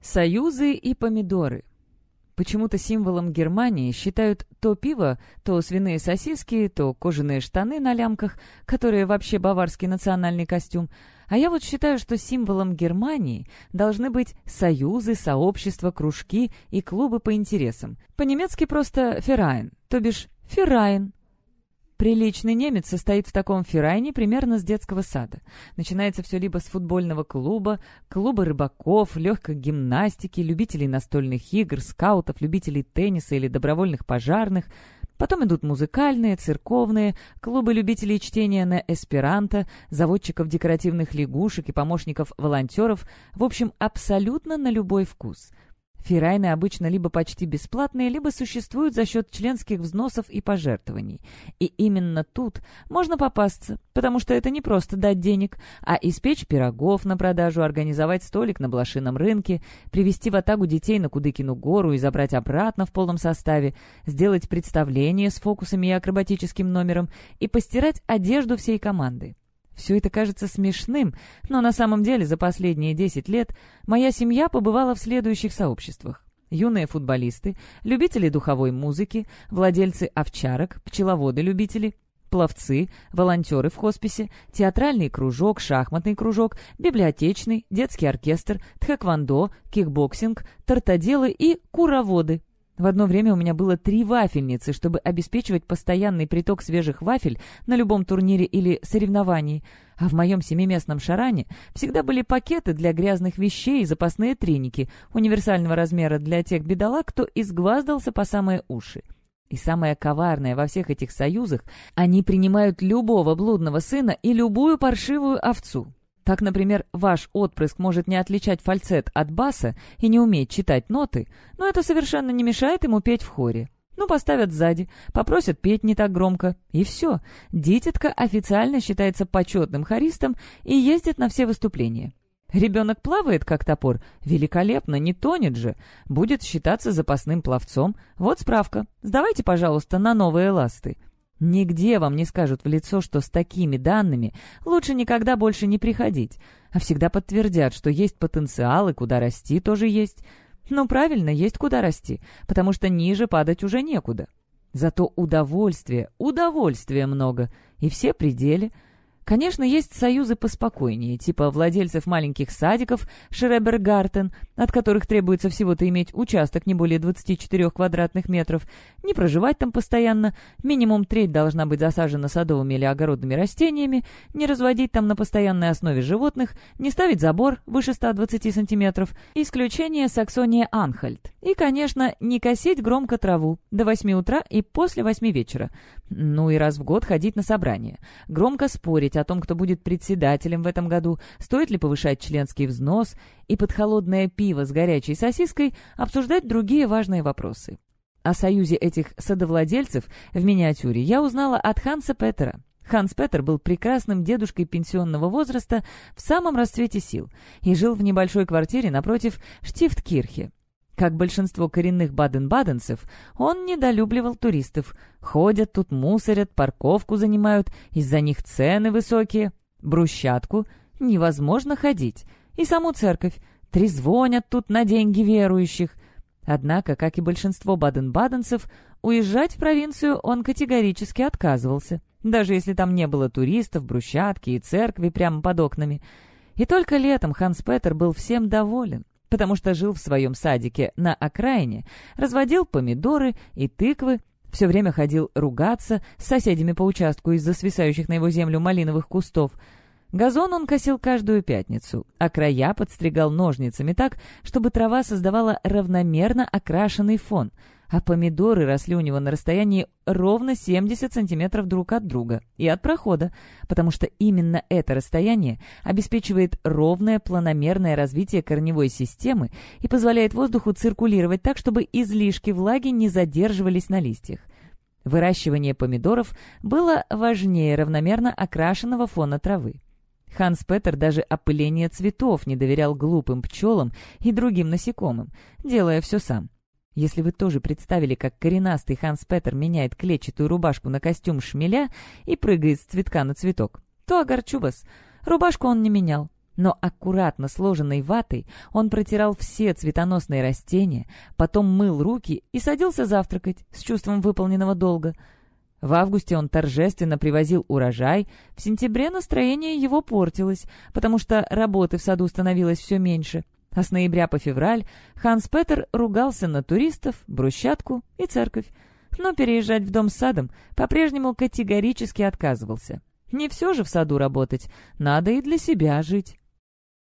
Союзы и помидоры. Почему-то символом Германии считают то пиво, то свиные сосиски, то кожаные штаны на лямках, которые вообще баварский национальный костюм. А я вот считаю, что символом Германии должны быть союзы, сообщества, кружки и клубы по интересам. По-немецки просто «ферайн», то бишь «ферайн», Приличный немец состоит в таком ферайне примерно с детского сада. Начинается все либо с футбольного клуба, клуба рыбаков, легкой гимнастики, любителей настольных игр, скаутов, любителей тенниса или добровольных пожарных. Потом идут музыкальные, церковные, клубы любителей чтения на эсперанто, заводчиков декоративных лягушек и помощников волонтеров. В общем, абсолютно на любой вкус – Ферайны обычно либо почти бесплатные, либо существуют за счет членских взносов и пожертвований. И именно тут можно попасться, потому что это не просто дать денег, а испечь пирогов на продажу, организовать столик на блошином рынке, привести в атагу детей на Кудыкину гору и забрать обратно в полном составе, сделать представление с фокусами и акробатическим номером и постирать одежду всей команды. Все это кажется смешным, но на самом деле за последние 10 лет моя семья побывала в следующих сообществах. Юные футболисты, любители духовой музыки, владельцы овчарок, пчеловоды-любители, пловцы, волонтеры в хосписе, театральный кружок, шахматный кружок, библиотечный, детский оркестр, тхэквондо, кикбоксинг, тортоделы и куроводы. В одно время у меня было три вафельницы, чтобы обеспечивать постоянный приток свежих вафель на любом турнире или соревновании. А в моем семиместном шаране всегда были пакеты для грязных вещей и запасные треники универсального размера для тех бедолаг, кто изгваздался по самые уши. И самое коварное во всех этих союзах, они принимают любого блудного сына и любую паршивую овцу. Так, например, ваш отпрыск может не отличать фальцет от баса и не уметь читать ноты, но это совершенно не мешает ему петь в хоре. Ну, поставят сзади, попросят петь не так громко, и все. Дитятка официально считается почетным хористом и ездит на все выступления. Ребенок плавает, как топор. Великолепно, не тонет же. Будет считаться запасным пловцом. Вот справка. Сдавайте, пожалуйста, на новые ласты. Нигде вам не скажут в лицо, что с такими данными лучше никогда больше не приходить, а всегда подтвердят, что есть потенциал и куда расти тоже есть. Ну, правильно, есть куда расти, потому что ниже падать уже некуда. Зато удовольствия, удовольствия много, и все пределы — Конечно, есть союзы поспокойнее, типа владельцев маленьких садиков Шребергартен, от которых требуется всего-то иметь участок не более 24 квадратных метров, не проживать там постоянно, минимум треть должна быть засажена садовыми или огородными растениями, не разводить там на постоянной основе животных, не ставить забор выше 120 сантиметров, исключение Саксония-Анхальт. И, конечно, не косить громко траву до 8 утра и после 8 вечера. Ну и раз в год ходить на собрание. Громко спорить о том, кто будет председателем в этом году, стоит ли повышать членский взнос, и под холодное пиво с горячей сосиской обсуждать другие важные вопросы. О союзе этих садовладельцев в миниатюре я узнала от Ханса Петера. Ханс Петер был прекрасным дедушкой пенсионного возраста в самом расцвете сил и жил в небольшой квартире напротив Штифткирхе. Как большинство коренных баден-баденцев, он недолюбливал туристов. Ходят тут, мусорят, парковку занимают, из-за них цены высокие. Брусчатку невозможно ходить. И саму церковь трезвонят тут на деньги верующих. Однако, как и большинство баден-баденцев, уезжать в провинцию он категорически отказывался, даже если там не было туристов, брусчатки и церкви прямо под окнами. И только летом Ханс Петер был всем доволен потому что жил в своем садике на окраине, разводил помидоры и тыквы, все время ходил ругаться с соседями по участку из-за свисающих на его землю малиновых кустов. Газон он косил каждую пятницу, а края подстригал ножницами так, чтобы трава создавала равномерно окрашенный фон — а помидоры росли у него на расстоянии ровно 70 сантиметров друг от друга и от прохода, потому что именно это расстояние обеспечивает ровное планомерное развитие корневой системы и позволяет воздуху циркулировать так, чтобы излишки влаги не задерживались на листьях. Выращивание помидоров было важнее равномерно окрашенного фона травы. Ханс Петер даже опыление цветов не доверял глупым пчелам и другим насекомым, делая все сам. Если вы тоже представили, как коренастый Ханс Петер меняет клетчатую рубашку на костюм шмеля и прыгает с цветка на цветок, то огорчу вас. Рубашку он не менял. Но аккуратно сложенной ватой он протирал все цветоносные растения, потом мыл руки и садился завтракать с чувством выполненного долга. В августе он торжественно привозил урожай, в сентябре настроение его портилось, потому что работы в саду становилось все меньше, а с ноября по февраль Ханс Петер ругался на туристов, брусчатку и церковь, но переезжать в дом с садом по-прежнему категорически отказывался. Не все же в саду работать, надо и для себя жить.